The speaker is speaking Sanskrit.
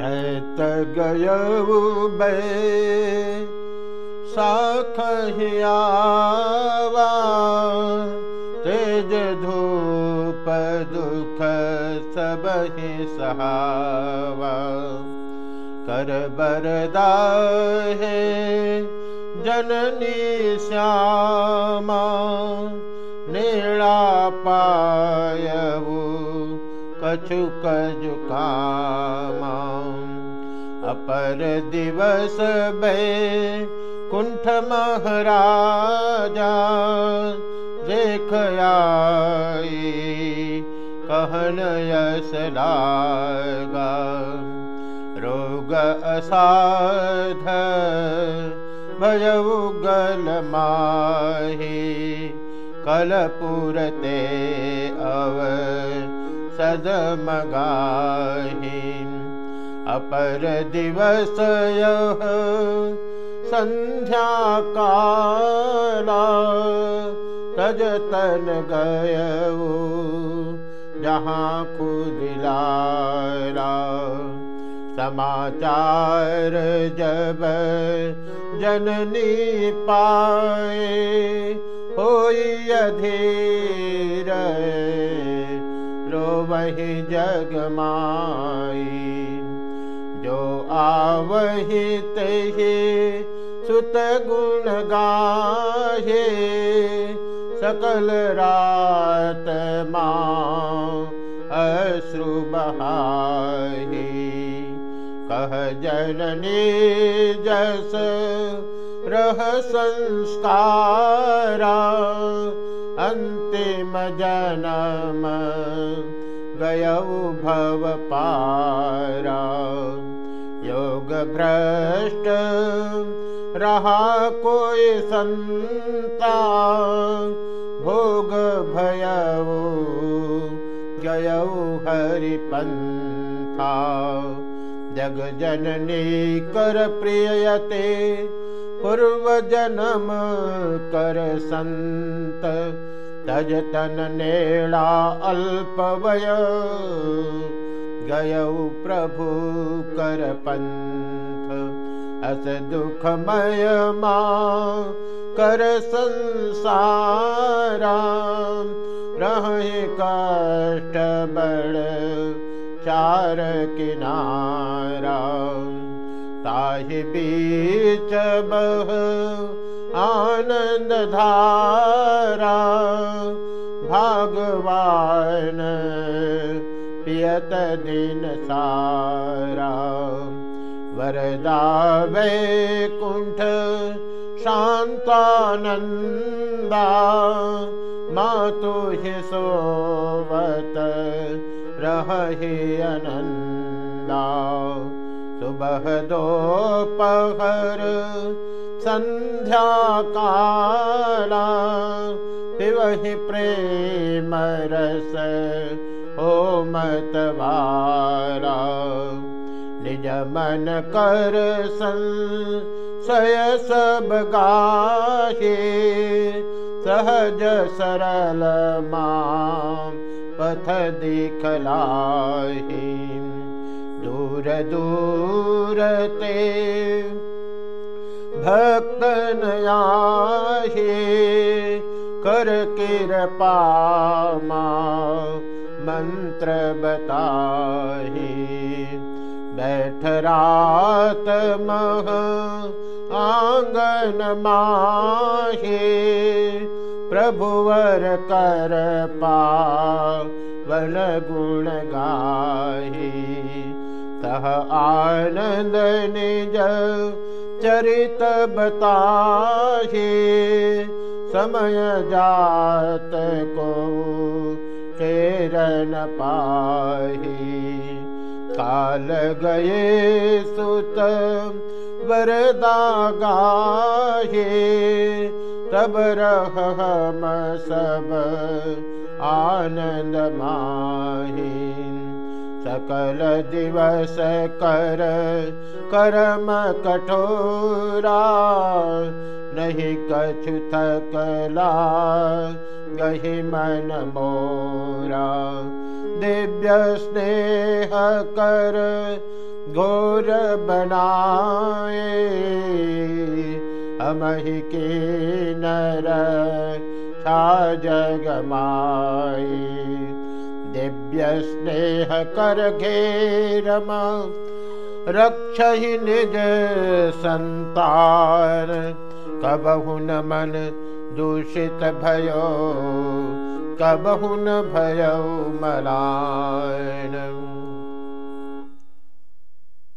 चैत गयऊ बे साखियावा तेज धूप दुख सब ही सहावा बरदा है जननी श्यामा नीला पायऊ कछु कजुकामा अपर दिवस बे कुंठ महाराजा, देख कहन यस लागा। रोग असाध भयउ गल माही कलपुरते अव सदमगाही। अपर दिवस यह संध्या काला तजतन गयऊ जहाँ खुदिलारा समाचार जननी पाए होई अधीर रो जग जगमाई जो आवही तही सुत गुण गाहे, सकल रात माँ अश्रु बहाही। कह जननी जस रह संस्कारा, अंतिम जनम गयौ भव पारा योग भ्रष्ट रहा संता। भोग भयऊ गयऊ हरिपन्था। जग जननी कर प्रियते पूर्व जन्म कर संत तज तन नेड़ा अल्पवय। गयऊ प्रभु कर पंथ अस दुखमय माँ कर संसारा। कष्ट बड़ चार किनारा। ताहि बीच बह भगवान पियत दिन सारा। वरदा वैकुंठ शांतानंदा मातु हि सोवत रहे सुबह दोपहर संध्या काला पिवहि प्रेम रस हो मतवारा निज मन कर संशय सब गाहे सहज सरल मां पथ दिखलाही। दूर दूर ते भक्तन आहे कर कृपा मंत्र बताही। बैठ रात मह आंगन माहे प्रभुवर कर पावन गुण गाही। तह आनंद निज चरित बताहे समय जात को शेरन पाही। काल गए सुत वरदा गाहे तब रह हम सब आनंद माही सकल दिवस कर, कर्म कठोरा नहीं कछु थकला गही मन मोरा। दिव्य स्नेह कर, घोर बनाए, अमहि के नर छा जगमाई दिव्य स्नेह कर घेरम रक्ष ही निज संतान कबहु न मन दूषित भयो कबहु न भयो मलान